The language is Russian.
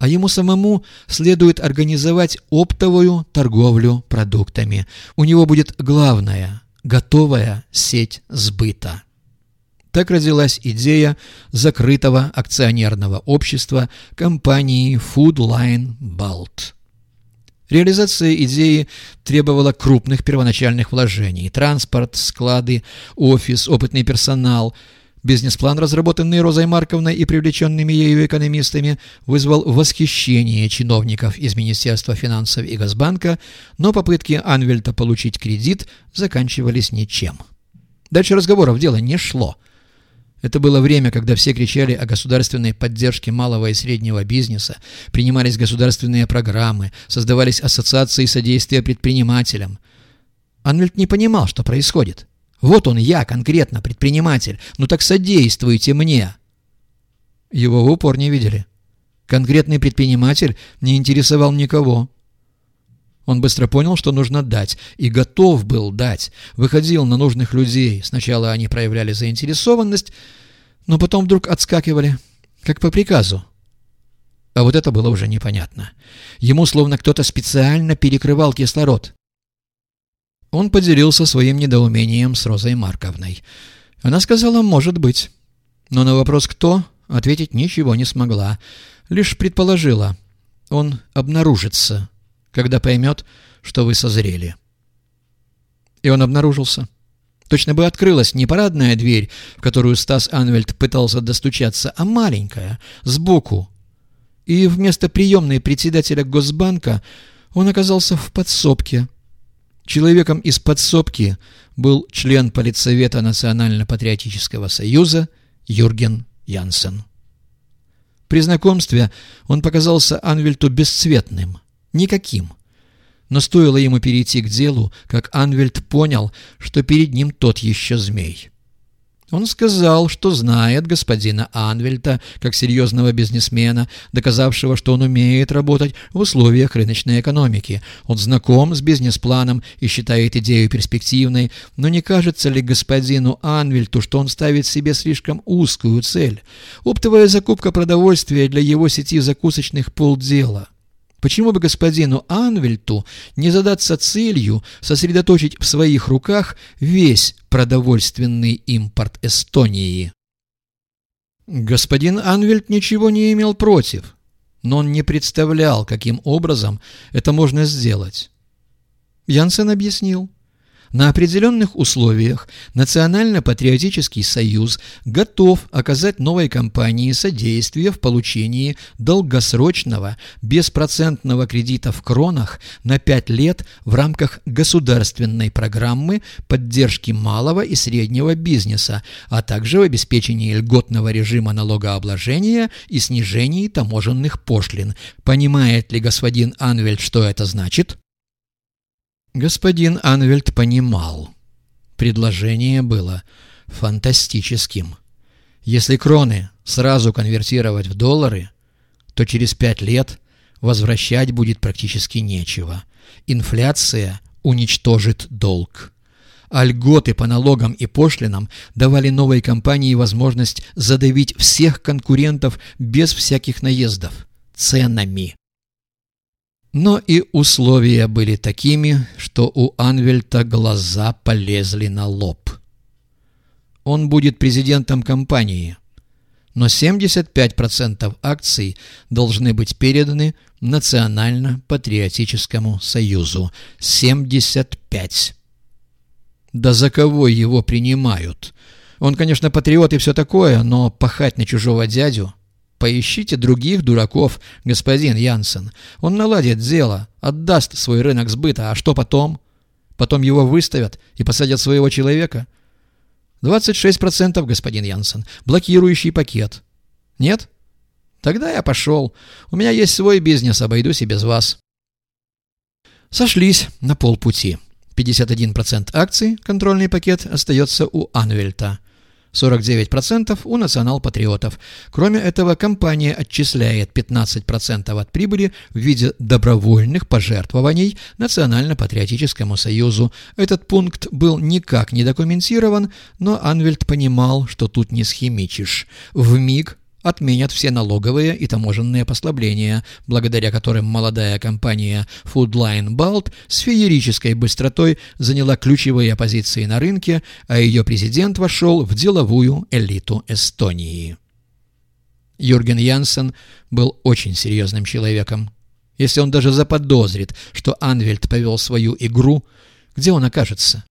а ему самому следует организовать оптовую торговлю продуктами. У него будет главная, готовая сеть сбыта. Так родилась идея закрытого акционерного общества компании Food Line Balt. Реализация идеи требовала крупных первоначальных вложений – транспорт, склады, офис, опытный персонал – Бизнес-план, разработанный Розой Марковной и привлеченными ею экономистами, вызвал восхищение чиновников из Министерства финансов и Газбанка, но попытки Анвельта получить кредит заканчивались ничем. Дальше разговоров дело не шло. Это было время, когда все кричали о государственной поддержке малого и среднего бизнеса, принимались государственные программы, создавались ассоциации содействия предпринимателям. Анвельт не понимал, что происходит. Вот он я, конкретно, предприниматель. Ну так содействуйте мне. Его в упор не видели. Конкретный предприниматель не интересовал никого. Он быстро понял, что нужно дать, и готов был дать. Выходил на нужных людей. Сначала они проявляли заинтересованность, но потом вдруг отскакивали, как по приказу. А вот это было уже непонятно. Ему словно кто-то специально перекрывал кислород. Он поделился своим недоумением с Розой Марковной. Она сказала «может быть». Но на вопрос «кто?» ответить ничего не смогла. Лишь предположила. Он обнаружится, когда поймет, что вы созрели. И он обнаружился. Точно бы открылась не парадная дверь, в которую Стас Анвельд пытался достучаться, а маленькая, сбоку. И вместо приемной председателя Госбанка он оказался в подсобке, Человеком из подсобки был член Политсовета Национально-патриотического союза Юрген Янсен. При знакомстве он показался Анвельту бесцветным, никаким. Но стоило ему перейти к делу, как Анвельт понял, что перед ним тот еще змей. Он сказал, что знает господина Анвельта как серьезного бизнесмена, доказавшего, что он умеет работать в условиях рыночной экономики. Он знаком с бизнес-планом и считает идею перспективной, но не кажется ли господину Анвельту, что он ставит себе слишком узкую цель? Оптовая закупка продовольствия для его сети закусочных полдела. Почему бы господину Анвельту не задаться целью сосредоточить в своих руках весь продовольственный импорт Эстонии? Господин Анвельт ничего не имел против, но он не представлял, каким образом это можно сделать. Янсен объяснил. На определенных условиях Национально-патриотический союз готов оказать новой компании содействие в получении долгосрочного беспроцентного кредита в кронах на 5 лет в рамках государственной программы поддержки малого и среднего бизнеса, а также в обеспечении льготного режима налогообложения и снижении таможенных пошлин. Понимает ли господин Анвельд, что это значит? Господин Анвельд понимал. Предложение было фантастическим. Если кроны сразу конвертировать в доллары, то через пять лет возвращать будет практически нечего. Инфляция уничтожит долг. А льготы по налогам и пошлинам давали новой компании возможность задавить всех конкурентов без всяких наездов ценами. Но и условия были такими, что у Анвельта глаза полезли на лоб. Он будет президентом компании, но 75% акций должны быть переданы Национально-патриотическому союзу. 75%. Да за кого его принимают? Он, конечно, патриот и все такое, но пахать на чужого дядю – Поищите других дураков, господин Янсен. Он наладит дело, отдаст свой рынок сбыта, а что потом? Потом его выставят и посадят своего человека? 26%, господин Янсен. Блокирующий пакет. Нет? Тогда я пошел. У меня есть свой бизнес, обойдусь и без вас. Сошлись на полпути. 51% акций, контрольный пакет, остается у Анвельта. 49% у национал-патриотов. Кроме этого, компания отчисляет 15% от прибыли в виде добровольных пожертвований Национально-патриотическому союзу. Этот пункт был никак не документирован, но Анвельд понимал, что тут не схимичишь. В миг отменят все налоговые и таможенные послабления, благодаря которым молодая компания Foodline Balt с феерической быстротой заняла ключевые позиции на рынке, а ее президент вошел в деловую элиту Эстонии. Юрген Янсен был очень серьезным человеком. Если он даже заподозрит, что Анвельд повел свою игру, где он окажется?